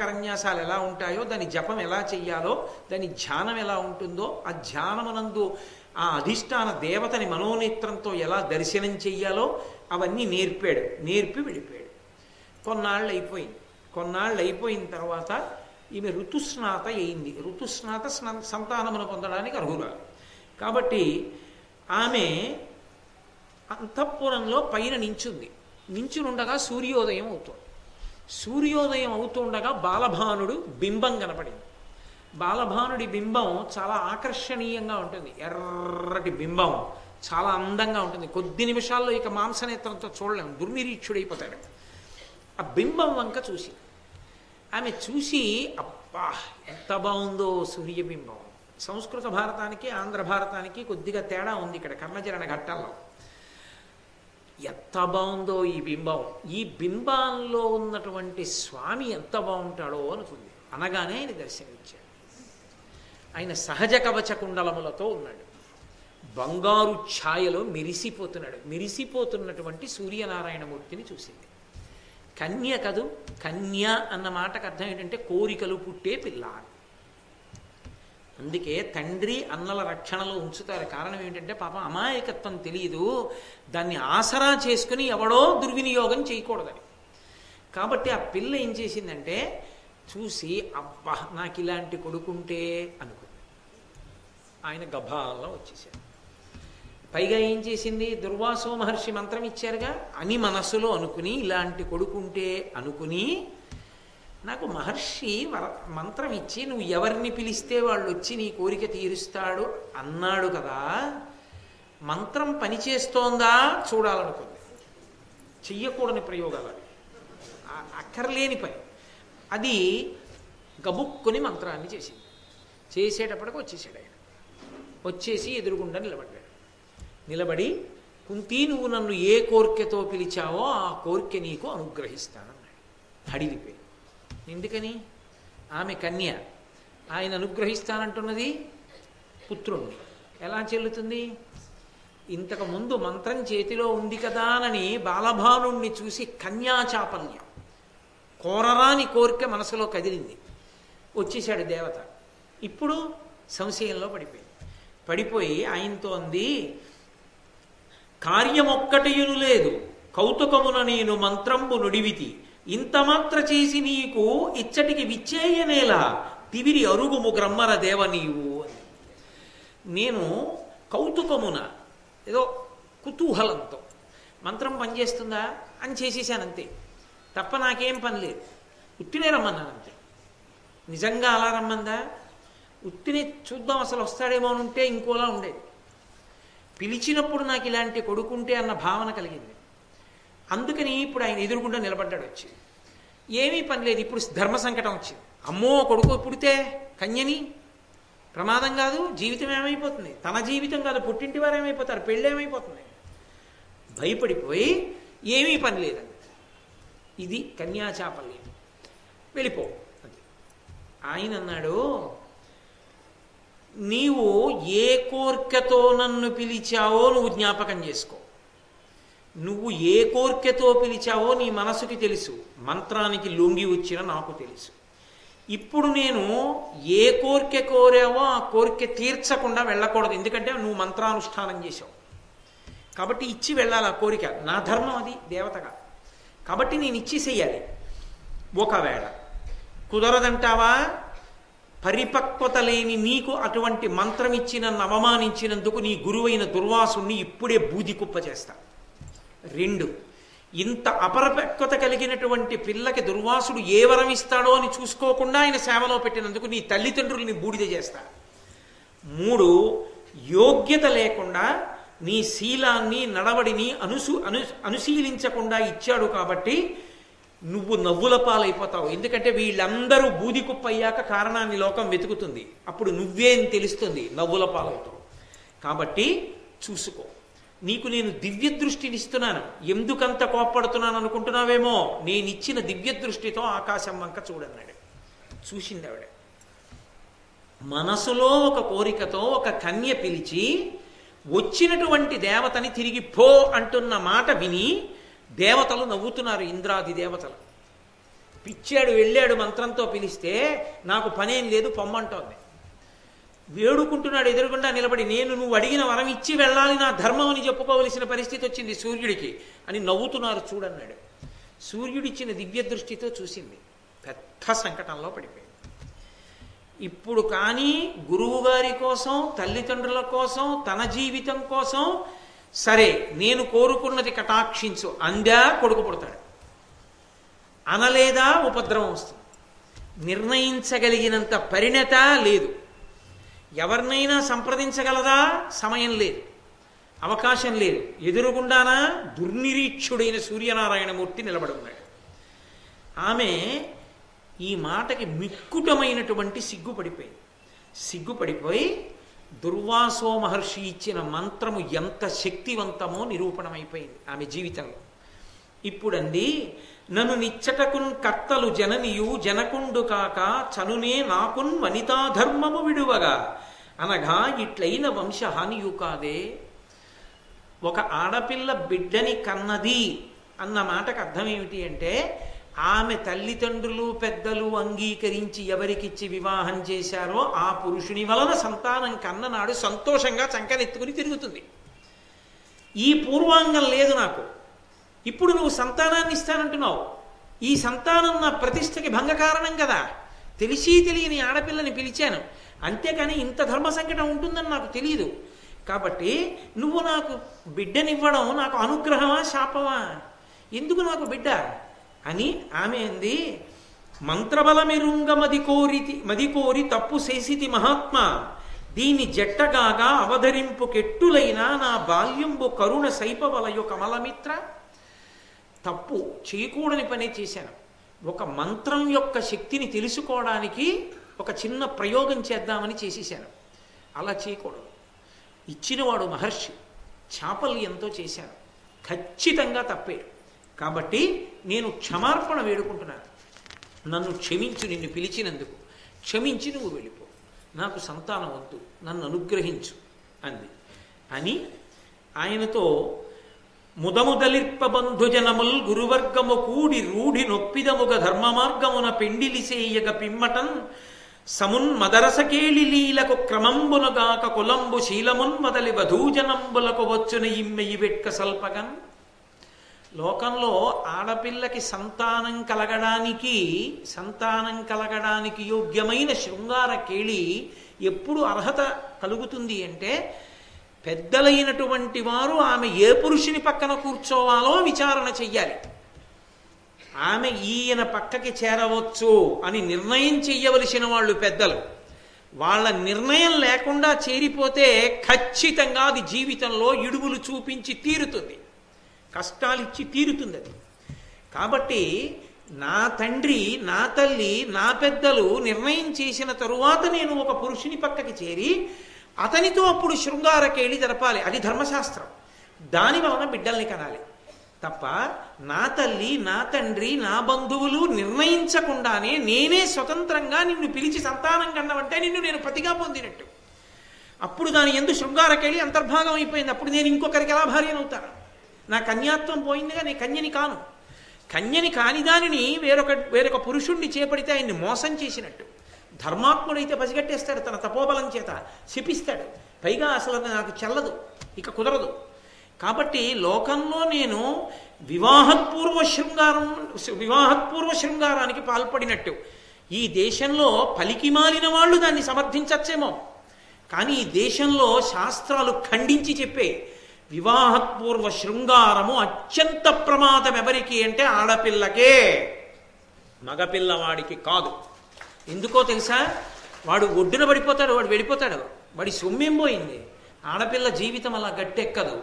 కరన్యాసాలు ఎలా ఉంటాయో దాని జపం ఎలా చెయ్యాలో దాని ధ్యానం ఎలా ఉంటుందో ఆ ధ్యానమునందు ఆ అధిష్టాన దేవతని మనోనేత్రంతో ఎలా దర్శనం చెయ్యాలో అవన్నీ నేర్పాడు. నేర్పి వెళ్ళిపోయాడు కొన్నాళ్ళు అయిపోయింది కొన్నాళ్ళు అయిపోయిన తర్వాత ఈమె ఋతుస్నాత అయింది. ఋతుస్నాత సంతానమును పొందడానికి అర్హురాలు. కాబట్టి ఆమె అంతఃపురంలో పైన నించుంది. నించునుండగా సూర్యోదయం అవుతుంది. సూర్యోదయం అవుతుండగా బాలభానుడు బింబం కనపడింది. బాలభానుడి బింబం చాలా ఆకర్షణీయంగా ఉంటుంది. ఎర్రటి బింబం చాలా అందంగా ఉంటుంది. కొద్ది నిమిషాల్లో ఇక మాంసనేత్రంతో చూడలేము దుర్నిరీక్షుడైపోతాడు. ఆ బింబం వంక చూసి ఆమె చూసి అబ్బా ఎంత బాగుందో సూర్యబింబం. సంస్కృత భారతానికి ఆంధ్ర భారతానికి కొద్దిగా తేడా ఉంది ఇక్కడ కర్మచరణ ఘట్టాల్లో ఎంత బాగుందో ఈ బింబం? ఈ బింబాల్లో ఉన్నటువంటి స్వామి ఎంత బాగుంటాడో అనుకుంది. అనగానే ఆయన దర్శనమిచ్చాడు. ఆయన సహజ కవచ కుండలములతో ఉన్నాడు. బంగారు ఛాయలో మెరిసిపోతున్నాడు. మెరిసిపోతున్నటువంటి సూర్యనారాయణమూర్తిని చూసింది. కన్య కదు? కన్య అన్న మాటకు అర్థం ఏంటంటే కోరికలు పుట్టే పిల్ల. అని. అందుకే తండ్రి అన్నల రక్షణలో ఉంచుతారు. కారణం ఏంటంటే పాపం అమాయకత్వం తెలియదు దాన్ని ఆసరా చేసుకుని ఎవడో దుర్వినియోగం చేయకూడదని. కాబట్టి ఆ పిల్ల ఏం చేసిందంటే చూసి అబ్బా నాకు ఇలాంటి కొడుకుంటే అనుకుంది. ఆయన గభాల్లో వచ్చేసాడు. పైగా ఏం చేసింది? దుర్వాసో మహర్షి మంత్రం ఇచ్చారుగా అని మనస్సులో అనుకుని ఇలాంటి కొడుకుంటే అనుకుని నాకు మహర్షి వర మంత్రం ఇచ్చి నువ్వు ఎవరిని పిలిస్తే వాళ్ళు వచ్చి నీ కోరిక తీరుస్తాడు? అన్నాడు కదా. మంత్రం పనిచేస్తోందా చూడాలనుకుంది. చెయ్యకూడని ప్రయోగాలు అవి. అక్కర్లేని పని. అది గబుక్కుని మంత్రాన్ని చేసింది. చేసేటప్పటికి వచ్చేసాడు ఆయన. వచ్చేసి ఎదురుగుండా నిలబడ్డాడు. నిలబడి కుంతి నువ్వు నన్ను ఏ కోరికతో పిలిచావో ఆ కోరిక నీకు అనుగ్రహిస్తానన్నాడు. అడిగిపోయి ఎందుకని? ఆమె కన్య. ఆయన అనుగ్రహిస్తానంటున్నది పుత్రుణ్ణి. ఎలా చెల్లుతుంది? ఇంతకు ముందు మంత్రం చేతిలో ఉంది కదా అని బాలభానుణ్ణి చూసి కన్యాచాపల్యం కోరరాని కోరిక మనసులో కదిలింది. వచ్చేశాడు దేవత. ఇప్పుడు సంశయంలో పడిపోయింది. పడిపోయి ఆయనతో అంది కార్యమొక్కటియును లేదు. కౌతుకమున నేను మంత్రంబు నుడివితి. ఇంత మాత్ర చేసి నీకు ఇచ్చటికి విచ్చేయనేలా తివిరి అరుగుము గ్రమ్మర దేవ నీవు అని. నేను కౌతుకమున ఏదో కుతూహలంతో మంత్రం పనిచేస్తుందా అని చేసేసానంతే. తప్ప నాకేం పని లేదు. ఉత్తినే రమ్మన్నాను అంతే నిజంగా అలా రమ్మందా? ఉత్తిని చూద్దాం అసలు వస్తాడేమో అని ఉంటే ఇంకోలా ఉండేది. పిలిచినప్పుడు నాకు ఇలాంటి కొడుకుంటే అన్న భావన కలిగింది. అందుకని ఇప్పుడు ఆయన ఎదురుగుండా నిలబడ్డాడు వచ్చి. ఏమీ పని లేదు ఇప్పుడు ధర్మ సంకటం వచ్చింది. అమ్మో కొడుకు పుడితే కన్యని? ప్రమాదం కాదు జీవితం ఏమైపోతుంది? తన జీవితం కాదు పుట్టింటి వారు ఏమైపోతారు? పెళ్ళి ఏమైపోతుంది? భయపడిపోయి ఏమీ పని లేదండి ఇది కన్యాచాపల్యం వెళ్ళిపో. అది ఆయన అన్నాడు నీవు ఏ కోర్కెతో నన్ను పిలిచావో నువ్వు జ్ఞాపకం చేసుకో. నువ్వు ఏ కోరికతో పిలిచావో నీ మనసుకి తెలుసు. మంత్రానికి లొంగి వచ్చిన నాకు తెలుసు. ఇప్పుడు నేను ఏ కోరిక కోరావో ఆ కోరిక తీర్చకుండా వెళ్ళకూడదు. ఎందుకంటే నువ్వు మంత్రానుష్ఠానం చేశావు. కాబట్టి ఇచ్చి వెళ్ళాలి ఆ కోరిక. నా ధర్మం అది దేవతగా. కాబట్టి నేను ఇచ్చేసేయాలి ఒకవేళ కుదరదంటావా? పరిపక్వత లేని నీకు అటువంటి మంత్రం ఇచ్చిన అవమానించినందుకు నీ గురువైన దుర్వాసుని ఇప్పుడే బూది కుప్ప చేస్తా రెండు. ఇంత అపరపక్వత కలిగినటువంటి పిల్లకి దుర్వాసుడు ఏ వరం ఇస్తాడో అని చూసుకోకుండా ఆయన సేవలో పెట్టినందుకు నీ తల్లిదండ్రుల్ని బూడిద చేస్తా మూడు యోగ్యత లేకుండా నీ శీలాన్ని నడవడిని అనుసు అను అనుశీలించకుండా ఇచ్చాడు కాబట్టి నువ్వు నవ్వుల పాలైపోతావు. ఎందుకంటే వీళ్ళందరూ బూది కుప్పయ్యాక కారణాన్ని లోకం వెతుకుతుంది. అప్పుడు నువ్వే అని తెలుస్తుంది నవ్వుల పాలవుతావు కాబట్టి చూసుకో. నీకు నేను దివ్య దృష్టినిస్తున్నాను. ఎందుకంత కోప్పడుతున్నాను అనుకుంటున్నావేమో? నేను ఇచ్చిన దివ్య దృష్టితో ఆకాశం వంక చూడన్నాడు. చూసింది ఆవిడ మనసులో ఒక కోరికతో ఒక కన్య పిలిచి వచ్చినటువంటి దేవతని తిరిగి పో అంటున్న మాట విని దేవతలు నవ్వుతున్నారు ఇంద్రాది దేవతలు. పిచ్చాడు వెళ్ళాడు మంత్రంతో పిలిస్తే నాకు పనేం లేదు పొమ్మంటోంది. వేడుకుంటున్నాడు ఎదురుగుండా నిలబడి నేను నువ్వు అడిగిన వరం ఇచ్చి వెళ్ళాలి నా ధర్మం అని చెప్పుకోవలసిన పరిస్థితి వచ్చింది సూర్యుడికి. అని నవ్వుతున్నారు చూడన్నాడు. సూర్యుడిచ్చిన దివ్య దృష్టితో చూసింది. పెద్ద సంకటంలో పడిపోయింది. ఇప్పుడు కానీ గురువుగారి కోసం తల్లిదండ్రుల కోసం తన జీవితం కోసం సరే నేను కోరుకున్నది కటాక్షించు అందా కొడుకు పుడతాడు. అనలేదా ఉపద్రవం వస్తుంది. నిర్ణయించగలిగినంత పరిణత లేదు. ఎవరినైనా సంప్రదించగలదా? సమయం లేదు. అవకాశం లేదు. ఎదురుగుండానా? దుర్నిరీక్షుడైన సూర్యనారాయణమూర్తి నిలబడున్నాడు ఆమె ఈ మాటకి మిక్కుటమైనటువంటి సిగ్గుపడిపోయింది. సిగ్గుపడిపోయి దుర్వాసో మహర్షి ఇచ్చిన మంత్రము ఎంత శక్తివంతమో నిరూపణమైపోయింది ఆమె జీవితంలో. ఇప్పుడంది నన్ను నిచ్చటకున్ కర్తలు జననియు జనకుండు కాక చనునే నాకున్ వనితాధర్మము విడువగా. అనగా ఇట్లైన వంశహానియు కాదే. ఒక ఆడపిల్ల బిడ్డని కన్నది అన్న మాటకు అర్థం ఏమిటి అంటే ఆమె తల్లిదండ్రులు పెద్దలు అంగీకరించి ఎవరికిచ్చి వివాహం చేశారో ఆ పురుషుని వలన సంతానం కన్ననాడు సంతోషంగా చంకనెత్తుకుని తిరుగుతుంది. ఈ పూర్వాంగం లేదు నాకు. ఇప్పుడు నువ్వు సంతానాన్ని ఇస్తానంటున్నావు. ఈ సంతానం నా ప్రతిష్టకి భంగ కారణం కదా. తెలిసి తెలియని ఆడపిల్లని పిలిచాను. అంతేకాని ఇంత ధర్మ సంకటం ఉంటుందని నాకు తెలియదు కాబట్టి నువ్వు నాకు బిడ్డనివ్వడం నాకు అనుగ్రహమా శాపమా? ఎందుకు నాకు బిడ్డ? అని ఆమె అంది మంత్రబలమిరుంగ మది కోరితి మది కోరి తప్పు చేసితి మహాత్మా. దీని జట్టగాగా అవధరింపు కెట్టులైన నా బాల్యంబు కరుణ సైపవలయు కమలమిత్ర. తప్పు చేయకూడని పనే చేశాను. ఒక మంత్రం యొక్క శక్తిని తెలుసుకోవడానికి ఒక చిన్న ప్రయోగం చేద్దామని చేసేసాను అలా చేయకూడదు. ఇచ్చినవాడు మహర్షి చాపల్యంతో చేశాను ఖచ్చితంగా తప్పేడు. కాబట్టి నేను క్షమార్పణ వేడుకుంటున్నాను. నన్ను క్షమించు నిన్ను పిలిచినందుకు. క్షమించి నువ్వు వెళ్ళిపో. నాకు సంతానం వద్దు. నన్ను అనుగ్రహించు అంది. అని ఆయనతో ముదముదలిర్ప బంధుజనముల్ గురువర్గము కూడి రూఢి నొప్పిదముగ ధర్మ మార్గమున పెండిలిసేయగ పిమ్మటం సమున్ మదరసకేళి లీలకు క్రమంబునగాక కులంబు శీలమున్ మొదలి వధూజనంబులకు వచ్చున ఇమ్మెయి వెట్క సల్పగన్ లోకంలో ఆడపిల్లకి సంతానం కలగడానికి సంతానం కలగడానికి యోగ్యమైన శృంగార కేళి ఎప్పుడు అర్హత కలుగుతుంది అంటే పెద్దలైనటువంటి వారు ఆమె ఏ పురుషుని పక్కన కూర్చోవాలో విచారణ చెయ్యాలి. ఆమె ఈయన పక్కకి చేరవచ్చు అని నిర్ణయం చెయ్యవలసిన వాళ్ళు పెద్దలు. వాళ్ళ నిర్ణయం లేకుండా చేరిపోతే ఖచ్చితంగా అది జీవితంలో ఇడుగులు చూపించి తీరుతుంది. కష్టాలు ఇచ్చి తీరుతుంది అది. కాబట్టి నా తండ్రి నా తల్లి నా పెద్దలు నిర్ణయం చేసిన తరువాత నేను ఒక పురుషుని పక్కకి చేరి అతనితో అప్పుడు శృంగారకేళి జరపాలి. అది ధర్మశాస్త్రం. దాని వలన బిడ్డల్ని కనాలి. తప్ప నా తల్లి నా తండ్రి నా బంధువులు నిర్ణయించకుండానే నేనే స్వతంత్రంగా నిన్ను పిలిచి సంతానం కన్నవంటే నిన్ను నేను పతిగా పొందినట్టు. అప్పుడు దాని ఎందు శృంగారకెళ్ళి అంతర్భాగం అయిపోయింది. అప్పుడు నేను ఇంకొకరికి ఎలా భార్యనవుతాను? నా కన్యాత్వం పోయిందిగా నేను కన్యని కాను. కన్యని కాని దానిని వేరొక వేరొక పురుషుణ్ణి చేపడితే ఆయన్ని మోసం చేసినట్టు. ధర్మాత్ముడైతే పసిగట్టేస్తాడు తన తపోబలం చేత శిపిస్తాడు. పైగా అసలు నాకు చెల్లదు ఇక కుదరదు. కాబట్టి లోకంలో నేను వివాహపూర్వ శృంగారం వివాహపూర్వ శృంగారానికి పాల్పడినట్టు. ఈ దేశంలో పలికి మాలిన వాళ్ళు దాన్ని సమర్థించచ్చేమో. కానీ ఈ దేశంలో శాస్త్రాలు ఖండించి చెప్పే వివాహపూర్వ శృంగారము అత్యంత ప్రమాదం ఎవరికి అంటే ఆడపిల్లకే. మగపిల్లవాడికి కాదు. ఎందుకో తెలుసా? వాడు ఒడ్డున పడిపోతాడు వాడు వెళ్ళిపోతాడు. వాడి సొమ్మేం పోయింది. ఆడపిల్ల జీవితం అలా గట్టెక్కదు.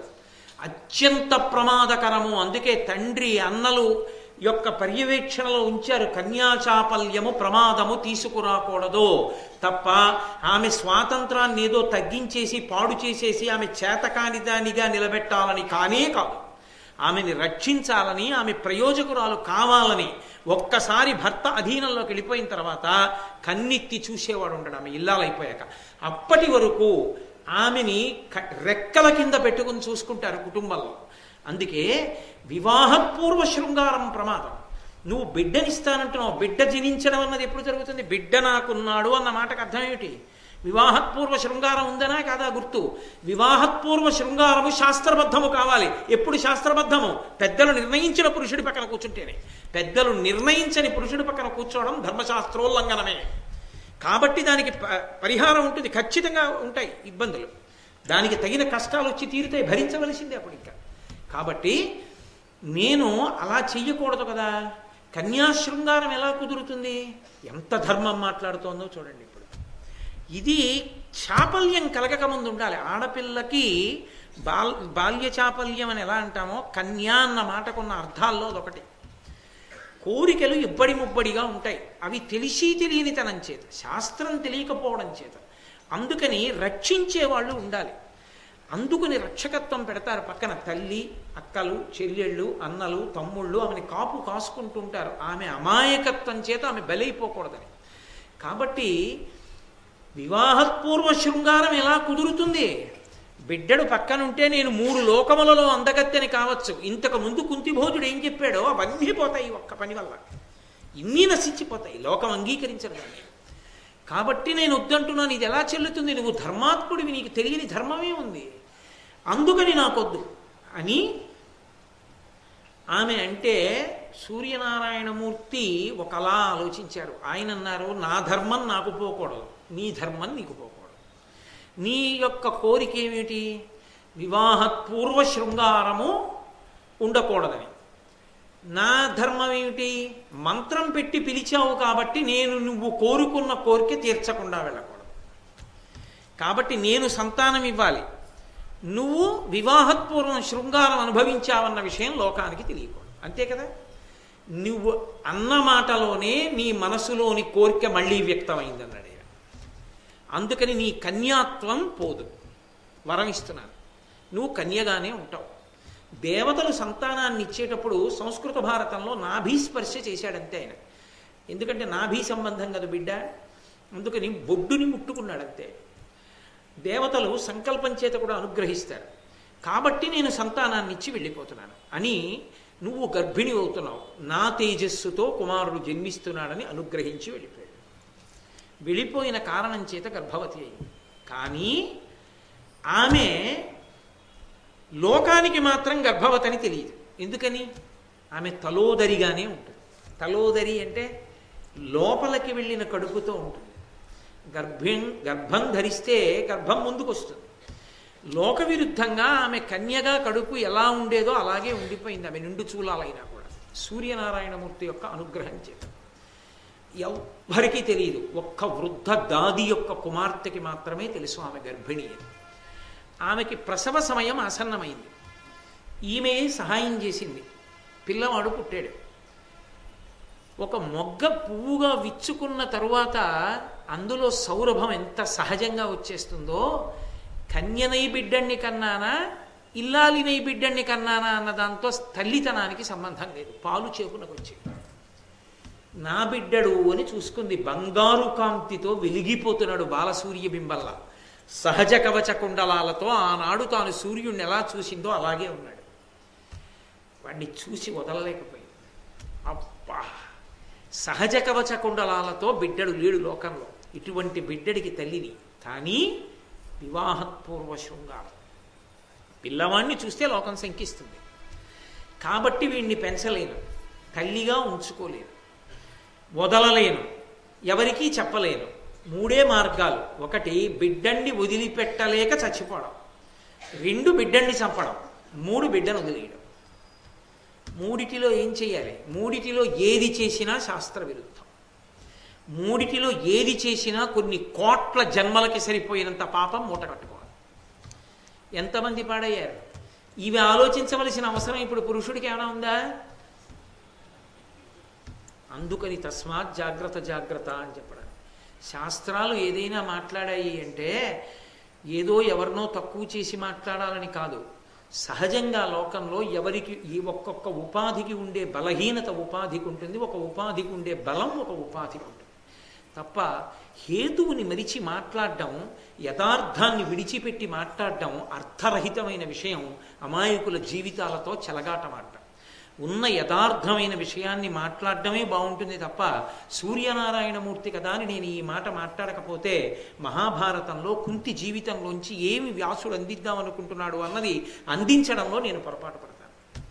అత్యంత ప్రమాదకరము. అందుకే తండ్రి అన్నలు యొక్క పర్యవేక్షణలో ఉంచారు. కన్యాచాపల్యము ప్రమాదము తీసుకురాకూడదు. తప్ప ఆమె స్వాతంత్రాన్ని ఏదో తగ్గించేసి పాడు చేసేసి ఆమె చేతకాని దానిగా నిలబెట్టాలని కానే కాదు. ఆమెని రక్షించాలని ఆమె ప్రయోజకురాలు కావాలని ఒక్కసారి భర్త అధీనంలోకి వెళ్ళిపోయిన తర్వాత కన్నెత్తి చూసేవాడు ఉండడు ఆమె ఇల్లాలైపోయాక అప్పటి వరకు ఆమెని రెక్కల కింద పెట్టుకుని చూసుకుంటారు కుటుంబంలో. అందుకే వివాహపూర్వ శృంగారం ప్రమాదం. నువ్వు బిడ్డనిస్తానంటున్నావు బిడ్డ జనించడం అన్నది ఎప్పుడు జరుగుతుంది? బిడ్డ నాకున్నాడు అన్న మాటకు అర్థం ఏమిటి? వివాహత్పూర్వ శృంగారం ఉందనా కాదా గుర్తు. వివాహత్పూర్వ శృంగారము శాస్త్రబద్ధము కావాలి. ఎప్పుడు శాస్త్రబద్ధము? పెద్దలు నిర్ణయించిన పురుషుడి పక్కన కూర్చుంటేనే. పెద్దలు నిర్ణయించని పురుషుడి పక్కన కూర్చోవడం ధర్మశాస్త్రోల్లంఘనమే. కాబట్టి దానికి ప- పరిహారం ఉంటుంది. ఖచ్చితంగా ఉంటాయి ఇబ్బందులు. దానికి తగిన కష్టాలు వచ్చి తీరుతాయి భరించవలసిందే అప్పుడు ఇంకా. కాబట్టి నేను అలా చెయ్యకూడదు కదా. కన్యాశృంగారం ఎలా కుదురుతుంది? ఎంత ధర్మం మాట్లాడుతోందో చూడండి. ఇది చాపల్యం కలగక ముందు ఉండాలి ఆడపిల్లకి బాల్ బాల్య చాపల్యం అని ఎలా అంటామో కన్యా అన్న మాటకున్న అర్థాల్లో అదొకటి. కోరికలు ఇబ్బడి ముబ్బడిగా ఉంటాయి. అవి తెలిసి తెలియనితనం చేత శాస్త్రం తెలియకపోవడం చేత. అందుకని రక్షించే వాళ్ళు ఉండాలి. అందుకుని రక్షకత్వం పెడతారు పక్కన తల్లి అక్కలు చెల్లెళ్ళు అన్నలు తమ్ముళ్ళు ఆమెని కాపు కాసుకుంటుంటారు ఆమె అమాయకత్వం చేత ఆమె బలైపోకూడదని. కాబట్టి వివాహపూర్వ శృంగారం ఎలా కుదురుతుంది? బిడ్డడు పక్కనుంటే నేను మూడు లోకములలో అందగత్తెని కావచ్చు. ఇంతకు ముందు కుంతిభోజుడు ఏం చెప్పాడో? అవన్నీ పోతాయి ఒక్క పని వల్ల. ఇన్ని నశించిపోతాయి. లోకం అంగీకరించడం దాన్ని. కాబట్టి నేను వద్దంటున్నాను. ఇది ఎలా చెల్లుతుంది? నువ్వు ధర్మాత్ముడివి. నీకు తెలియని ధర్మమే ఉంది. అందుకని నాకొద్దు. అని ఆమె అంటే సూర్యనారాయణమూర్తి ఒకలా ఆలోచించారు. ఆయన అన్నారు నా ధర్మం నాకు పోకూడదు. నీ ధర్మం నీకు పోకూడదు. నీ యొక్క కోరిక ఏమిటి? వివాహపూర్వ శృంగారము ఉండకూడదని. నా ధర్మం ఏమిటి? మంత్రం పెట్టి పిలిచావు కాబట్టి నేను నువ్వు కోరుకున్న కోరిక తీర్చకుండా వెళ్ళకూడదు. కాబట్టి నేను సంతానం ఇవ్వాలి. నువ్వు వివాహపూర్వం శృంగారం అనుభవించావన్న విషయం లోకానికి తెలియకూడదు. అంతే కదా? నువ్వు అన్న మాటలోనే నీ మనసులోని కోరిక మళ్ళీ వ్యక్తమైంది అన్నాడు అందుకని నీ కన్యాత్వం పోదు. వరం ఇస్తున్నాను నువ్వు కన్యగానే ఉంటావు. దేవతలు సంతానాన్ని ఇచ్చేటప్పుడు సంస్కృత భారతంలో నాభీస్పర్శ చేశాడంతే ఆయన. ఎందుకంటే నాభీ సంబంధం కదా బిడ్డ? అందుకని బొడ్డుని ముట్టుకున్నాడంతే. దేవతలు సంకల్పం చేత కూడా అనుగ్రహిస్తారు. కాబట్టి నేను సంతానాన్ని ఇచ్చి వెళ్ళిపోతున్నాను. అని నువ్వు గర్భిణి అవుతున్నావు. నా తేజస్సుతో కుమారుడు జన్మిస్తున్నాడని అనుగ్రహించి వెళ్ళిపోయాడు వెళ్ళిపోయిన కారణం చేత గర్భవతి అయింది. కానీ ఆమె లోకానికి మాత్రం గర్భవతి అని తెలియదు. ఎందుకని? ఆమె తలోదరిగానే ఉంటుంది. తలోదరి అంటే లోపలికి వెళ్ళిన కడుపుతో ఉంటుంది. గర్భం గర్భం ధరిస్తే గర్భం ముందుకు వస్తుంది లోక విరుద్ధంగా ఆమె కన్యగా కడుపు ఎలా ఉండేదో అలాగే ఉండిపోయింది. ఆమె నిండు చూలాలైనా కూడా. సూర్యనారాయణమూర్తి యొక్క అనుగ్రహం చేత. ఎవ్వరికీ తెలియదు ఒక్క వృద్ధ దాది యొక్క కుమార్తెకి మాత్రమే తెలుసు ఆమె గర్భిణి అని. ఆమెకి ప్రసవ సమయం ఆసన్నమైంది. ఈమె సహాయం చేసింది. పిల్లవాడు పుట్టాడు. ఒక మొగ్గ పువ్వుగా విచ్చుకున్న తరువాత అందులో సౌరభం ఎంత సహజంగా వచ్చేస్తుందో కన్యనై బిడ్డణ్ణి కన్నానా ఇల్లాలినై బిడ్డణ్ణి కన్నానా అన్న దాంతో తల్లితనానికి సంబంధం లేదు. పాలు చేపునకు వచ్చింది. నా బిడ్డడు అని చూసుకుంది. బంగారు కాంతితో వెలిగిపోతున్నాడు బాలసూర్య బింబల్లా. సహజ కవచ కుండలాలతో ఆనాడు తాను సూర్యుడిని ఎలా చూసిందో అలాగే ఉన్నాడు. వాడిని చూసి వదలలేకపోయింది. అబ్బా! సహజ కవచ కుండలాలతో బిడ్డడు లేడు లోకంలో. ఇటువంటి బిడ్డడికి తల్లిని కానీ వివాహపూర్వ శృంగారం. పిల్లవాణ్ణి చూస్తే లోకం శంకిస్తుంది. కాబట్టి వీడిని పెంచలేను. తల్లిగా ఉంచుకోలేను. వదలలేను. ఎవరికీ చెప్పలేను. మూడే మార్గాలు. ఒకటి బిడ్డండి వదిలిపెట్టలేక చచ్చిపోవడం. రెండు బిడ్డండి చంపడం. మూడు బిడ్డను వదిలేయడం. మూడిటిలో ఏం చేయాలి? మూడిటిలో ఏది చేసినా శాస్త్ర విరుద్ధం మూడిటిలో ఏది చేసినా కొన్ని కోట్ల జన్మలకి సరిపోయినంత పాపం మూట కట్టుకోవాలి. ఎంతమంది పాడయ్యారు? ఇవి ఆలోచించవలసిన అవసరం ఇప్పుడు పురుషుడికి ఏమైనా ఉందా? అందుకని తస్మాత్ జాగ్రత్త జాగ్రత్త అని చెప్పడం శాస్త్రాలు ఏదైనా మాట్లాడాయి అంటే ఏదో ఎవరినో తక్కువ చేసి మాట్లాడాలని కాదు. సహజంగా లోకంలో ఎవరికి ఈ ఒక్కొక్క ఉపాధికి ఉండే బలహీనత ఉపాధికి ఉంటుంది ఒక ఉపాధికి ఉండే బలం ఒక ఉపాధికి ఉంటుంది. తప్ప హేతువుని మరిచి మాట్లాడడం యథార్థాన్ని విడిచిపెట్టి మాట్లాడడం అర్థరహితమైన విషయం అమాయకుల జీవితాలతో చెలగాటమాట. ఉన్న యథార్థమైన విషయాన్ని మాట్లాడడమే బాగుంటుంది తప్ప సూర్యనారాయణమూర్తి కదా అని నేను ఈ మాట మాట్లాడకపోతే మహాభారతంలో కుంతి జీవితంలోంచి ఏమి వ్యాసుడు అందిద్దాం అనుకుంటున్నాడు అన్నది అందించడంలో నేను పొరపాటు పడతాను.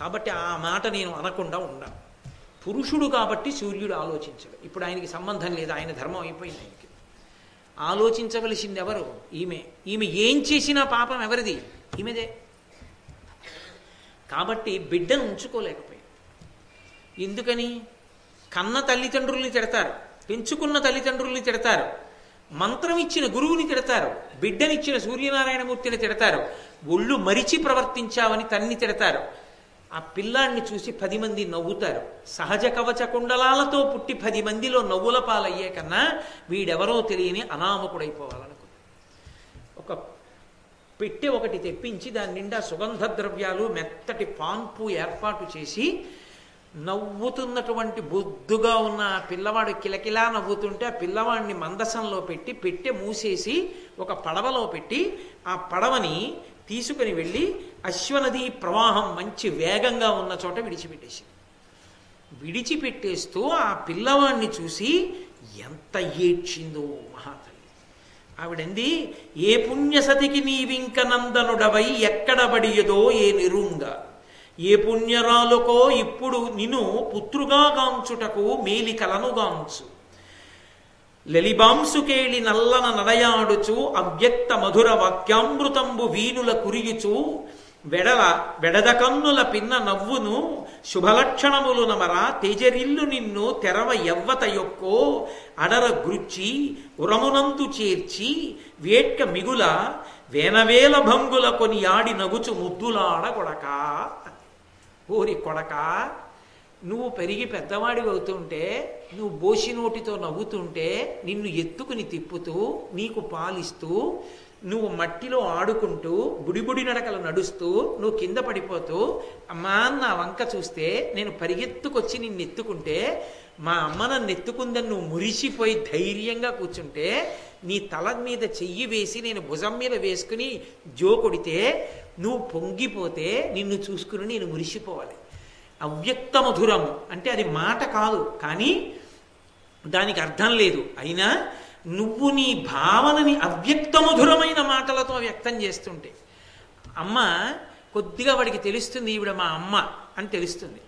కాబట్టి ఆ మాట నేను అనకుండా ఉండను పురుషుడు కాబట్టి సూర్యుడు ఆలోచించడు. ఇప్పుడు ఆయనకి సంబంధం లేదు ఆయన ధర్మం అయిపోయింది ఆయనకి. ఆలోచించవలసింది ఎవరు ఈమె. ఈమె ఏం చేసినా పాపం ఎవరిది? ఈమెదే. కాబట్టి బిడ్డను ఉంచుకోలేకపోయింది ఎందుకని? కన్న తల్లిదండ్రుల్ని తిడతారు పెంచుకున్న తల్లిదండ్రుల్ని తిడతారు మంత్రం ఇచ్చిన గురువుని తిడతారు బిడ్డనిచ్చిన సూర్యనారాయణమూర్తిని తిడతారు ఒళ్ళు మరిచి ప్రవర్తించావని తన్ని తిడతారు. ఆ పిల్లాన్ని చూసి పది మంది నవ్వుతారు. సహజ కవచ కుండలాలతో పుట్టి పది మందిలో నవ్వుల పాలయ్యే కన్నా వీడెవరో తెలియని అనామకుడైపోవాలని పెట్టె ఒకటి తెప్పించి దాని నిండా సుగంధ ద్రవ్యాలు మెత్తటి పాన్పు ఏర్పాటు చేసి నవ్వుతున్నటువంటి బొద్దుగా ఉన్న ఆ పిల్లవాడు కిలకిలా నవ్వుతుంటే ఆ పిల్లవాడిని మందసంలో పెట్టి పెట్టె మూసేసి ఒక పడవలో పెట్టి ఆ పడవని తీసుకుని వెళ్ళి అశ్వనది ప్రవాహం మంచి వేగంగా ఉన్న చోట విడిచిపెట్టేసి విడిచిపెట్టేస్తూ ఆ పిల్లవాడిని చూసి ఎంత ఏడ్చిందో మహా ఆవిడంది ఏ పుణ్యసతికి నీవింక నందనుడవై ఎక్కడ బడియదో ఏ నిరుంగ. ఏ పుణ్యరాలుకో ఇప్పుడు నిను పుత్రుగా గాంచుటకు మేలికలను గాంచు. లలిబాంసుకేళి నల్లన నడయాడుచు అవ్యక్త మధుర వాక్యామృతంబు వీనుల కురియుచు వెడల వెడదకన్నుల పిన్న నవ్వును శుభలక్షణములు నమర తేజరిల్లు నిన్ను తెరవ ఎవ్వత యొక్కో అడర గృచ్చి ఉరమునందు చేర్చి వేట్క మిగుల వేనవేల భంగుల కొని ఆడి నగుచు ముద్దులాడ కొడక. ఓరి కొడక నువ్వు పెరిగి పెద్దవాడివి అవుతుంటే నువ్వు బోసి నోటితో నవ్వుతుంటే నిన్ను ఎత్తుకుని తిప్పుతూ నీకు పాలిస్తూ నువ్వు మట్టిలో ఆడుకుంటూ బుడిబుడి నడకలు నడుస్తూ నువ్వు కింద పడిపోతూ అమ్మా నా వంక చూస్తే నేను పరిగెత్తుకొచ్చి నిన్ను ఎత్తుకుంటే మా అమ్మ నన్ను ఎత్తుకుందని నువ్వు మురిసిపోయి ధైర్యంగా కూర్చుంటే నీ తల మీద చెయ్యి వేసి నేను భుజం మీద వేసుకుని జో కొడితే నువ్వు పొంగిపోతే నిన్ను చూసుకుని నేను మురిసిపోవాలి. అవ్యక్త మధురం అంటే అది మాట కాదు. కానీ దానికి అర్థం లేదు. అయినా నువ్వు నీ భావనని అవ్యక్తమధురమైన మాటలతో వ్యక్తం చేస్తుంటే అమ్మ కొద్దిగా వాడికి తెలుస్తుంది ఈవిడ మా అమ్మ అని తెలుస్తుంది.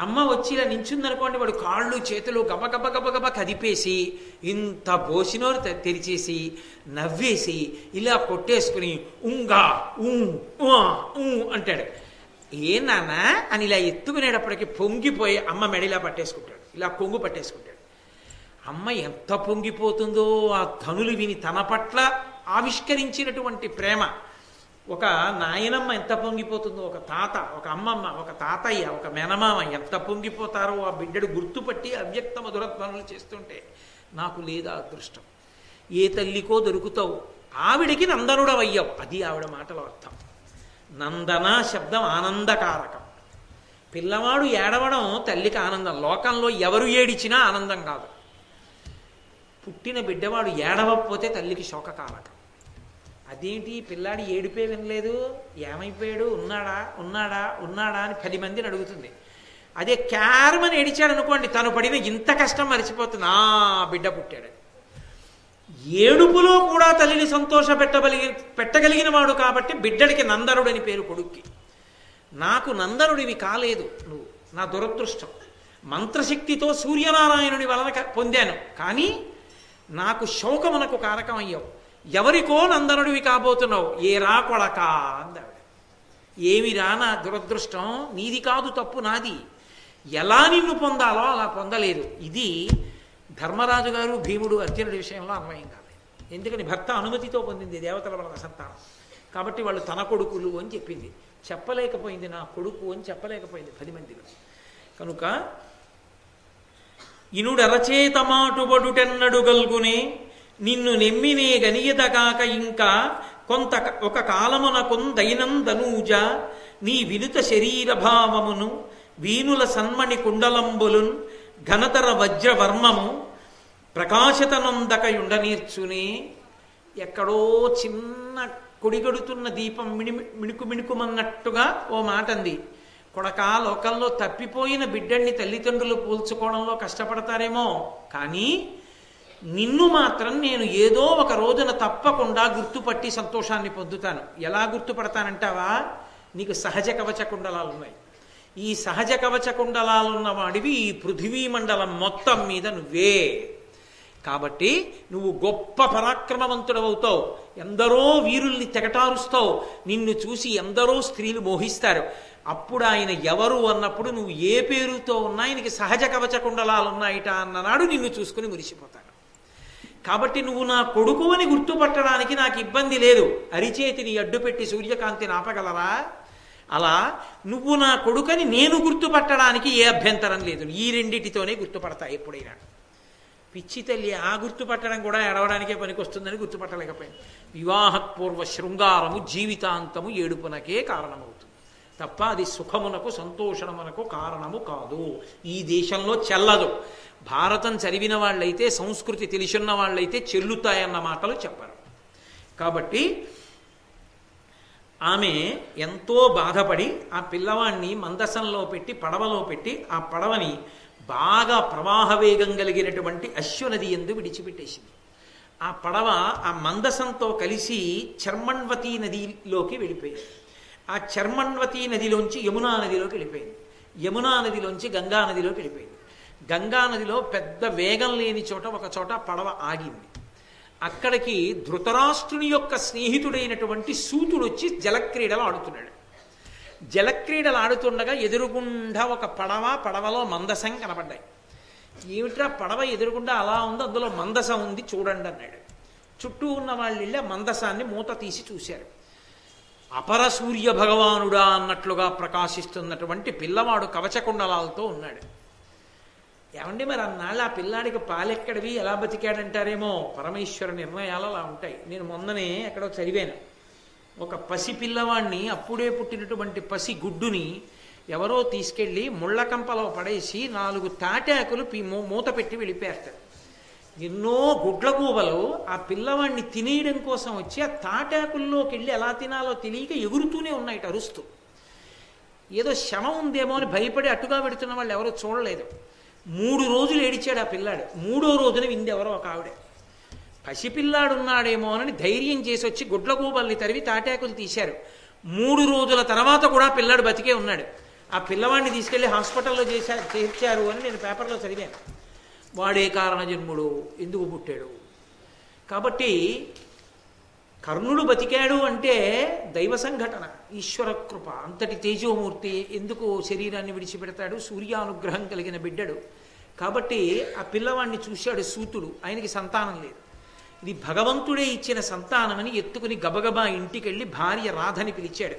అమ్మ వచ్చి ఇలా నించుందనుకోండి వాడు కాళ్ళు చేతులు గబగబ గబగబ కదిపేసి ఇంత బోసినోరు తె- తెరిచేసి నవ్వేసి ఇలా కొట్టేసుకుని ఉంగా ఉ, అంటాడు. ఏ నానా అని ఇలా ఎత్తుకునేటప్పటికి పొంగిపోయి అమ్మ మెడిలా పట్టేసుకుంటాడు ఇలా కొంగు పట్టేసుకుంటాడు. అమ్మ ఎంత పొంగిపోతుందో ఆ ధనులు విని తన పట్ల ఆవిష్కరించినటువంటి ప్రేమ. ఒక నాయనమ్మ ఎంత పొంగిపోతుందో ఒక తాత ఒక అమ్మమ్మ ఒక తాతయ్య ఒక మెనమామ ఎంత పొంగిపోతారో ఆ బిడ్డడు గుర్తుపట్టి అవ్యక్త మధురధ్వనులు చేస్తుంటే నాకు లేదా అదృష్టం. ఏ తల్లికో దొరుకుతావు ఆవిడికి నందనుడవయ్యావు. అది ఆవిడ మాటలు అర్థం. నందన శబ్దం ఆనందకారకం. పిల్లవాడు ఏడవడం తల్లికి ఆనందం. లోకంలో ఎవరు ఏడిచినా ఆనందం కాదు. పుట్టిన బిడ్డవాడు ఏడవకపోతే తల్లికి శోకకారకం అదేంటి? పిల్లాడి ఏడిపే వినలేదు. ఏమైపోయాడు? ఉన్నాడా? ఉన్నాడా? ఉన్నాడా అని పది మందిని అడుగుతుంది. అదే క్యారమని ఏడిచాడు అనుకోండి తను పడిన ఇంత కష్టం మరిచిపోతుంది. ఆ బిడ్డ పుట్టాడు. ఏడుపులో కూడా తల్లిని సంతోష పెట్టబలిగి పెట్టగలిగిన వాడు కాబట్టి బిడ్డడికి నందరుడని పేరు కొడుక్కి. నాకు నందరుడివి కాలేదు నువ్వు. నా దురదృష్టం. మంత్రశక్తితో సూర్యనారాయణుని వలన పొందాను. కానీ నాకు శోకమునకు కారకం అయ్యావు. ఎవరికో నందనుడివి కాబోతున్నావు. ఏ రా కొడకా అందావిడ. ఏమి నా దురదృష్టం? నీది కాదు తప్పు నాది. ఎలా నిన్ను పొందాలో అలా పొందలేదు. ఇది ధర్మరాజు గారు భీముడు అర్జునుడి విషయంలో అన్వయం కాలేదు. ఎందుకని? భర్త అనుమతితో పొందింది దేవతల వలన సంతానం. కాబట్టి వాళ్ళు తన కొడుకులు అని చెప్పింది. చెప్పలేకపోయింది నా కొడుకు అని చెప్పలేకపోయింది పది మందిలో. కనుక ఇనుడరచేత మాటుబడుటెన్నడు గల్గునే నిన్ను నెమ్మినే గనియదగాక ఇంకా కొంత ఒక కాలమునకున్ దైనందనూజ నీ వినుత శరీర భావమును వీనుల సన్మణి కుండలంబులున్ ఘనతర వజ్రవర్మము ప్రకాశతనందకయుండనీర్చునే ఎక్కడో చిన్న కొడిగడుతున్న దీపం మిణి మిణుకు మిణుకుమన్నట్టుగా ఓ మాట అంది కొడక లోకంలో తప్పిపోయిన బిడ్డల్ని తల్లిదండ్రులు పోల్చుకోవడంలో కష్టపడతారేమో. కానీ నిన్ను మాత్రం నేను ఏదో ఒక రోజున తప్పకుండా గుర్తుపట్టి సంతోషాన్ని పొందుతాను. ఎలా గుర్తుపడతానంటావా? నీకు సహజ కవచ కుండలాలు ఉన్నాయి. ఈ సహజ కవచ కుండలాలున్న వాడివి ఈ పృథివీ మండలం మొత్తం మీద నువ్వే. కాబట్టి నువ్వు గొప్ప పరాక్రమవంతుడవుతావు. ఎందరో వీరుల్ని తెగటారుస్తావు. నిన్ను చూసి ఎందరో స్త్రీలు మోహిస్తారు. అప్పుడు ఆయన ఎవరు అన్నప్పుడు నువ్వు ఏ పేరుతో ఉన్నా ఆయనకి సహజ కవచ కుండలాలు ఉన్నాయిట అన్ననాడు నిన్ను చూసుకుని మురిసిపోతాడు. కాబట్టి నువ్వు నా కొడుకు అని గుర్తుపట్టడానికి నాకు ఇబ్బంది లేదు. అరిచేతిని అడ్డుపెట్టి సూర్యకాంతిని ఆపగలరా? అలా నువ్వు నా కొడుకని నేను గుర్తుపట్టడానికి ఏ అభ్యంతరం లేదు. ఈ రెండిటితోనే గుర్తుపడతా ఎప్పుడైనా. పిచ్చి తల్లి ఆ గుర్తుపట్టడం కూడా ఎడవడానికే పనికొస్తుందని గుర్తుపట్టలేకపోయింది. వివాహపూర్వ శృంగారము జీవితాంతము ఏడుపునకే కారణమవుతుంది. తప్ప అది సుఖమునకు సంతోషమునకు కారణము కాదు. ఈ దేశంలో చెల్లదు. భారతం చదివిన వాళ్ళైతే సంస్కృతి తెలిసిన వాళ్ళైతే చెల్లుతాయన్న మాటలు చెప్పరు. కాబట్టి ఆమె ఎంతో బాధపడి ఆ పిల్లవాణ్ణి మందసంలో పెట్టి పడవలో పెట్టి ఆ పడవని బాగా ప్రవాహ వేగం కలిగినటువంటి అశ్వనది ఎందు విడిచిపెట్టేసింది. ఆ పడవ ఆ మందసంతో కలిసి చర్మణ్వతి నదిలోకి వెళ్ళిపోయింది. ఆ చర్మణ్వతి నదిలోంచి యమునా నదిలోకి వెళ్ళిపోయింది. యమునా నదిలోంచి గంగా నదిలోకి వెళ్ళిపోయింది. గంగా నదిలో పెద్ద వేగం లేని చోట ఒక చోట పడవ ఆగింది. అక్కడికి ధృతరాష్ట్రుని యొక్క స్నేహితుడైనటువంటి సూతుడు వచ్చి జలక్రీడలు ఆడుతున్నాడు. జలక్రీడలు ఆడుతుండగా ఎదురుగుండా ఒక పడవ పడవలో మందసం కనపడ్డాయి ఏమిట్రా పడవ ఎదురుగుండా అలా ఉంది అందులో మందసం ఉంది చూడండి అన్నాడు. చుట్టూ ఉన్న వాళ్ళు వెళ్ళి ఆ మందసాన్ని మూత తీసి చూశారు. అపర సూర్య భగవానుడా అన్నట్లుగా ప్రకాశిస్తున్నటువంటి పిల్లవాడు కవచకుండలాలతో ఉన్నాడు. ఏమండి మరి అన్నాళ్ళు ఆ పిల్లాడికి పాలెక్కడివి ఎలా బతికాడంటారేమో? పరమేశ్వర నిర్ణయాలు అలా ఉంటాయి. నేను మొన్ననే ఎక్కడో చదివాను. ఒక పసి పిల్లవాణ్ణి అప్పుడే పుట్టినటువంటి పసి గుడ్డుని ఎవరో తీసుకెళ్ళి ముళ్ళకంపలో పడేసి నాలుగు తాటాకులు మూత పెట్టి వెళ్ళిపోయారట ఎన్నో గుడ్లగూబలు ఆ పిల్లవాడిని తినేయడం కోసం వచ్చి ఆ తాటాకుల్లోకి వెళ్ళి ఎలా తినాలో తెలియక ఎగురుతూనే ఉన్నాయి అరుస్తూ. ఏదో శమ ఉందేమో అని భయపడి అటుగా పెడుతున్న వాళ్ళు ఎవరో చూడలేదు. మూడు రోజులు ఏడిచాడు ఆ పిల్లాడు. మూడో రోజున వింది ఎవరో ఒక ఆవిడే. పసిపిల్లాడున్నాడేమో అని ధైర్యం చేసి వచ్చి గుడ్లగూబల్ని తరివి తాటాకులు తీశారు. మూడు రోజుల తర్వాత కూడా పిల్లాడు బతికే ఉన్నాడు. ఆ పిల్లవాడిని తీసుకెళ్ళి హాస్పిటల్లో చేశారు చేర్చారు అని నేను పేపర్లో చదివాను. వాడే కారణ జన్ముడు ఎందుకు పుట్టాడు? కాబట్టి కర్ణుడు బతికాడు అంటే దైవ సంఘటన ఈశ్వర కృప అంతటి తేజోమూర్తి ఎందుకు శరీరాన్ని విడిచిపెడతాడు? సూర్యానుగ్రహం కలిగిన బిడ్డడు. కాబట్టి ఆ పిల్లవాడిని చూశాడు సూతుడు ఆయనకి సంతానం లేదు. ఇది భగవంతుడే ఇచ్చిన సంతానమని ఎత్తుకుని గబగబా ఇంటికెళ్ళి భార్య రాధని పిలిచాడు.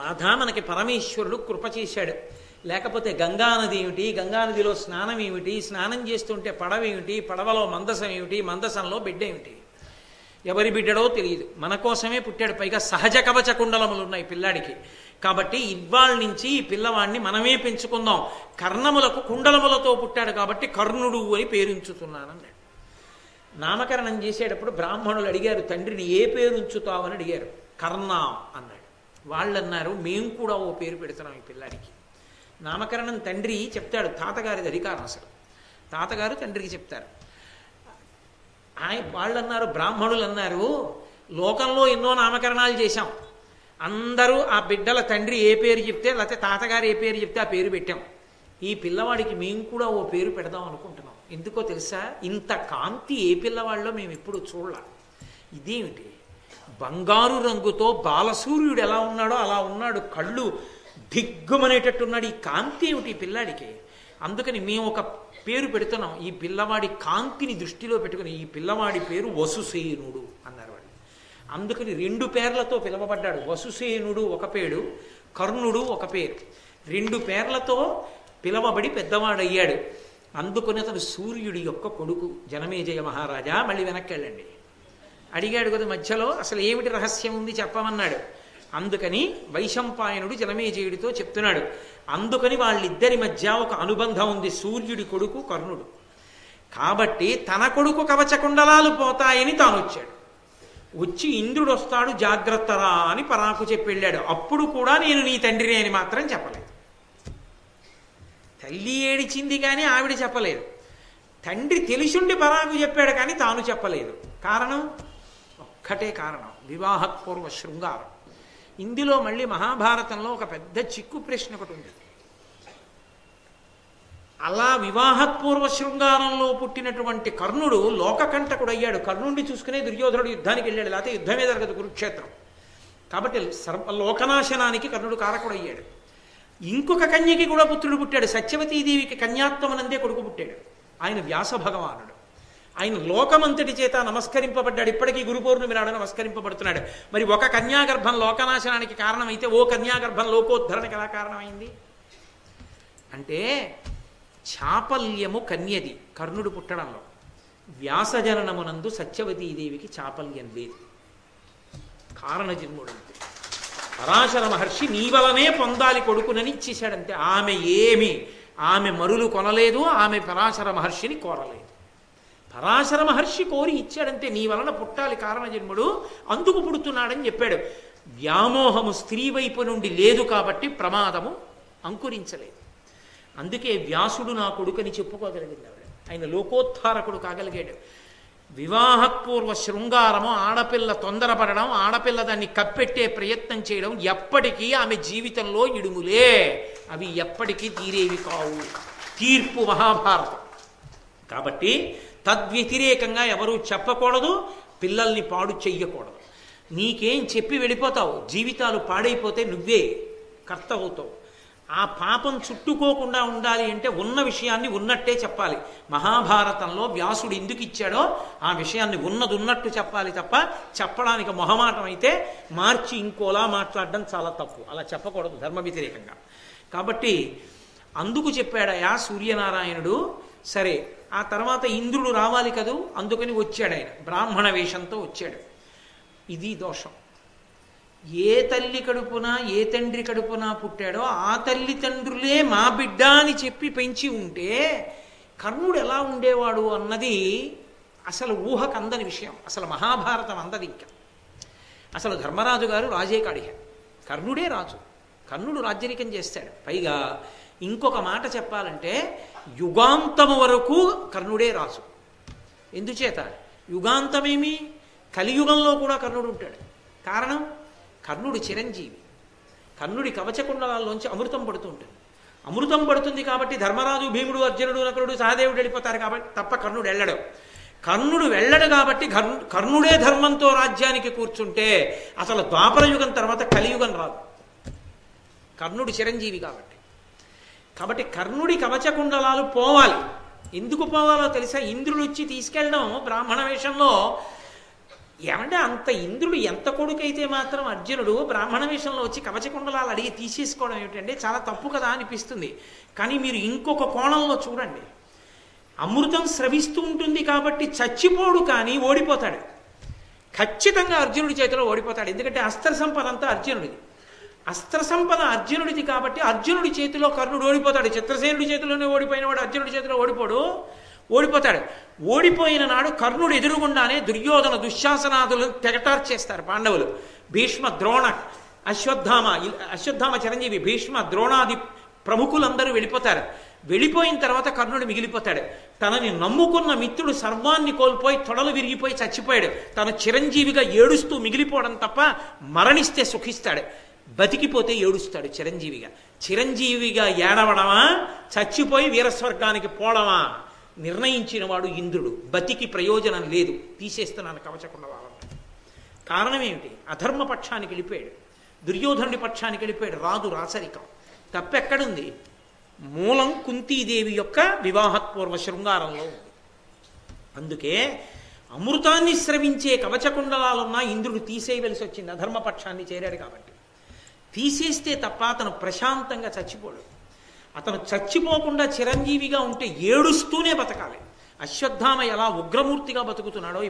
రాధ మనకి పరమేశ్వరుడు కృప చేశాడు. లేకపోతే గంగానది ఏమిటి గంగానదిలో స్నానం ఏమిటి స్నానం చేస్తుంటే పడవ ఏమిటి పడవలో మందసం ఏమిటి మందసంలో బిడ్డ ఏమిటి ఎవరి బిడ్డడో తెలియదు. మన కోసమే పుట్టాడు. పైగా సహజ కవచ కుండలములు ఉన్నాయి పిల్లాడికి. కాబట్టి ఇవాళ నుంచి ఈ పిల్లవాడిని మనమే పెంచుకుందాం. కర్ణములకు కుండలములతో పుట్టాడు కాబట్టి కర్ణుడు అని పేరుంచుతున్నానన్నాడు. నామకరణం చేసేటప్పుడు బ్రాహ్మణులు అడిగారు తండ్రిని ఏ పేరు ఉంచుతావని అడిగారు. కర్ణ అన్నాడు. వాళ్ళు అన్నారు మేము కూడా ఓ పేరు పెడుతున్నాం ఈ పిల్లాడికి. నామకరణం తండ్రి చెప్తాడు తాతగారిది అధికారం అసలు. తాతగారు తండ్రికి చెప్తారు. ఆయన వాళ్ళు అన్నారు బ్రాహ్మణులు అన్నారు లోకంలో ఎన్నో నామకరణాలు చేశాం. అందరూ ఆ బిడ్డల తండ్రి ఏ పేరు చెప్తే లేకపోతే తాతగారు ఏ పేరు చెప్తే ఆ పేరు పెట్టాం. ఈ పిల్లవాడికి మేము కూడా ఓ పేరు పెడదాం అనుకుంటున్నాం. ఎందుకో తెలుసా? ఇంత కాంతి ఏ పిల్లవాళ్ళలో మేము ఎప్పుడు చూడాల. ఇదేమిటి? బంగారు రంగుతో బాలసూర్యుడు ఎలా ఉన్నాడో అలా ఉన్నాడు. కళ్ళు దిగ్గుమనేటట్టున్నాడు. ఈ కాంతి ఏమిటి ఈ పిల్లాడికి? అందుకని మేము ఒక పేరు పెడుతున్నాం. ఈ పిల్లవాడి కాంతిని దృష్టిలో పెట్టుకుని ఈ పిల్లవాడి పేరు వసుసేనుడు అన్నారు వాళ్ళు. అందుకని రెండు పేర్లతో పిలవబడ్డాడు. వసుసేనుడు ఒక పేరు కర్ణుడు ఒక పేరు. రెండు పేర్లతో పిలవబడి పెద్దవాడయ్యాడు. అందుకుని అతను సూర్యుడి యొక్క కొడుకు. జనమేజయ మహారాజా మళ్ళీ వెనక్కి వెళ్ళండి అడిగాడు కదా మధ్యలో అసలు ఏమిటి రహస్యం ఉంది చెప్పమన్నాడు. అందుకని వైశంపాయనుడు జనమేజయుడితో చెప్తున్నాడు. అందుకని వాళ్ళిద్దరి మధ్య ఒక అనుబంధం ఉంది సూర్యుడి కొడుకు కర్ణుడు. కాబట్టి తన కొడుకు కవచ కుండలాలు పోతాయని తాను వచ్చాడు వచ్చి ఇంద్రుడు వస్తాడు జాగ్రత్తరా అని పరాకు చెప్పి వెళ్ళాడు. అప్పుడు కూడా నేను నీ తండ్రిని అని మాత్రం చెప్పలేదు. తల్లి ఏడిచింది కానీ ఆవిడ చెప్పలేదు. తండ్రి తెలిసుండి పరాకు చెప్పాడు కానీ తాను చెప్పలేదు. కారణం? ఒక్కటే కారణం. వివాహపూర్వ శృంగారం. ఇందులో మళ్ళీ మహాభారతంలో ఒక పెద్ద చిక్కు ప్రశ్న ఒకటి ఉంది. అలా వివాహపూర్వ శృంగారంలో పుట్టినటువంటి కర్ణుడు లోకకంటకుడు అయ్యాడు కర్ణుడిని చూసుకునే దుర్యోధనుడు యుద్ధానికి వెళ్ళాడు. లేకపోతే యుద్ధమే జరగదు కురుక్షేత్రం. కాబట్టి సర్వ లోకనాశనానికి కర్ణుడు కారకుడయ్యాడు. ఇంకొక కన్యకి కూడా పుత్రుడు పుట్టాడు. సత్యవతీదేవికి కన్యాత్మనందే కొడుకు పుట్టాడు. ఆయన వ్యాస భగవానుడు. ఆయన లోకమంతటి చేత నమస్కరింపబడ్డాడు. ఇప్పటికీ గురు పౌర్ణమి నాడు నమస్కరింపబడుతున్నాడు. మరి ఒక కన్యాగర్భం లోకనాశనానికి కారణమైతే ఓ కన్యాగర్భం లోకోద్ధరణకి ఎలా కారణమైంది? అంటే చాపల్యము కన్యది కర్ణుడు పుట్టడంలో. వ్యాసజననమునందు సత్యవతీదేవికి చాపల్యం లేదు. కారణజన్ముడు. పరాశర మహర్షి నీ వలనే పొందాలి కొడుకునని ఇచ్చేశాడంతే. ఆమె ఏమి? ఆమె మరులు కొనలేదు ఆమె పరాశర మహర్షిని కోరలేదు. పరాశర మహర్షి కోరి ఇచ్చాడంతే నీ వలన పుట్టాలి కారణజన్ముడు అందుకు పుడుతున్నాడని చెప్పాడు. వ్యామోహము స్త్రీ వైపు నుండి లేదు కాబట్టి ప్రమాదము అంకురించలేదు. అందుకే వ్యాసుడు నా కొడుకని చెప్పుకోగలిగింది ఆవిడ. ఆయన లోకోత్థారకుడు కాగలిగాడు. వివాహపూర్వ శృంగారము ఆడపిల్ల తొందరపడడం ఆడపిల్ల దాన్ని కప్పెట్టే ప్రయత్నం చేయడం ఎప్పటికీ ఆమె జీవితంలో ఇడుములే. అవి ఎప్పటికీ తీరేవి కావు. తీర్పు మహాభారతం. కాబట్టి తద్వ్యతిరేకంగా ఎవరూ చెప్పకూడదు పిల్లల్ని పాడు చెయ్యకూడదు. నీకేం చెప్పి వెళ్ళిపోతావు? జీవితాలు పాడైపోతే నువ్వే కర్త అవుతావు. ఆ పాపం చుట్టుకోకుండా ఉండాలి అంటే ఉన్న విషయాన్ని ఉన్నట్టే చెప్పాలి. మహాభారతంలో వ్యాసుడు ఎందుకు ఇచ్చాడో ఆ విషయాన్ని ఉన్నది ఉన్నట్టు చెప్పాలి తప్ప చెప్పడానికి మొహమాటం అయితే మార్చి ఇంకోలా మాట్లాడడం చాలా తప్పు. అలా చెప్పకూడదు ధర్మ వ్యతిరేకంగా. కాబట్టి అందుకు చెప్పాడయా సూర్యనారాయణుడు సరే ఆ తర్వాత ఇంద్రుడు రావాలి కదూ? అందుకని వచ్చాడు ఆయన బ్రాహ్మణ వేషంతో వచ్చాడు. ఇది దోషం. ఏ తల్లి కడుపున ఏ తండ్రి కడుపున పుట్టాడో ఆ తల్లి తండ్రులే మా బిడ్డ అని చెప్పి పెంచి ఉంటే కర్ణుడు ఎలా ఉండేవాడు అన్నది అసలు ఊహకు అందని విషయం. అసలు మహాభారతం అందది ఇంకా. అసలు ధర్మరాజు గారు రాజే కాడిగా కర్ణుడే రాజు. కర్ణుడు రాజ్యరికం చేస్తాడు. పైగా ఇంకొక మాట చెప్పాలంటే యుగాంతము వరకు కర్ణుడే రాజు. ఎందుచేత? యుగాంతమేమి? కలియుగంలో కూడా కర్ణుడు ఉంటాడు. కారణం? కర్ణుడు చిరంజీవి. కర్ణుడి కవచకుండలాల్లోంచి అమృతం పడుతూ ఉంటుంది అమృతం పడుతుంది కాబట్టి ధర్మరాజు భీముడు అర్జునుడు నకులుడు సహదేవుడు వెళ్ళిపోతారు కాబట్టి తప్ప కర్ణుడు వెళ్ళడు. కర్ణుడు వెళ్ళడు కాబట్టి కర్ణుడే ధర్మంతో రాజ్యానికి కూర్చుంటే అసలు ద్వాపర యుగం తర్వాత కలియుగం రాదు. కర్ణుడు చిరంజీవి కాబట్టి. కాబట్టి కర్ణుడి కవచకుండలాలు పోవాలి. ఎందుకు పోవాలో తెలుసా? ఇంద్రుడు వచ్చి తీసుకెళ్ళడం బ్రాహ్మణ వేషంలో ఏమంటే అంత ఇంద్రుడు ఎంత కొడుకైతే మాత్రం అర్జునుడు బ్రాహ్మణ విషయంలో వచ్చి కవచకుండలాలు అడిగి తీసేసుకోవడం ఏమిటంటే చాలా తప్పు కదా అనిపిస్తుంది. కానీ మీరు ఇంకొక కోణంలో చూడండి. అమృతం స్రవిస్తూ ఉంటుంది కాబట్టి చచ్చిపోడు కానీ ఓడిపోతాడు. ఖచ్చితంగా అర్జునుడి చేతిలో ఓడిపోతాడు. ఎందుకంటే అస్త్ర సంపద అంతా అర్జునుడిది. అస్త్ర సంపద అర్జునుడిది కాబట్టి అర్జునుడి చేతిలో కర్ణుడు ఓడిపోతాడు. చిత్రసేనుడి చేతిలోనే ఓడిపోయినవాడు అర్జునుడి చేతిలో ఓడిపోడు. ఓడిపోతాడు. ఓడిపోయిన నాడు కర్ణుడు ఎదురుగుండానే దుర్యోధన దుశ్శానాదులు తెగటార్ చేస్తారు పాండవులు. భీష్మ ద్రోణ అశ్వత్థామ అశ్వత్థామ చిరంజీవి భీష్మ ద్రోణాది ప్రముఖులందరూ వెళ్ళిపోతారు. వెళ్ళిపోయిన తర్వాత కర్ణుడు మిగిలిపోతాడు. తనని నమ్ముకున్న మిత్రుడు సర్వాన్ని కోల్పోయి తొడలు విరిగిపోయి చచ్చిపోయాడు. తన చిరంజీవిగా ఏడుస్తూ మిగిలిపోవడం తప్ప మరణిస్తే సుఖిస్తాడు. బతికిపోతే ఏడుస్తాడు చిరంజీవిగా. చిరంజీవిగా ఏడవడమా? చచ్చిపోయి వీరస్వర్గానికి పోవడమా? నిర్ణయించిన వాడు ఇంద్రుడు. బతికి ప్రయోజనం లేదు. తీసేస్తున్నాను కవచకుండా వాళ్ళని కారణం ఏమిటి? అధర్మ పక్షానికి వెళ్ళిపోయాడు. దుర్యోధనుడి పక్షానికి వెళ్ళిపోయాడు. రాదు రాచరికం తప్పెక్కడుంది? మూలం కుంతీదేవి యొక్క వివాహపూర్వ శృంగారంలో ఉంది. అందుకే అమృతాన్ని స్రవించే కవచకుండలాలున్నా ఇంద్రుడు తీసేయవలసి వచ్చింది. అధర్మపక్షాన్ని చేరాడు కాబట్టి. తీసేస్తే తప్ప అతను ప్రశాంతంగా చచ్చిపోడు. అతను చచ్చిపోకుండా చిరంజీవిగా ఉంటే ఏడుస్తూనే బతకాలి. అశ్వత్థామ ఎలా ఉగ్రమూర్తిగా బతుకుతున్నాడో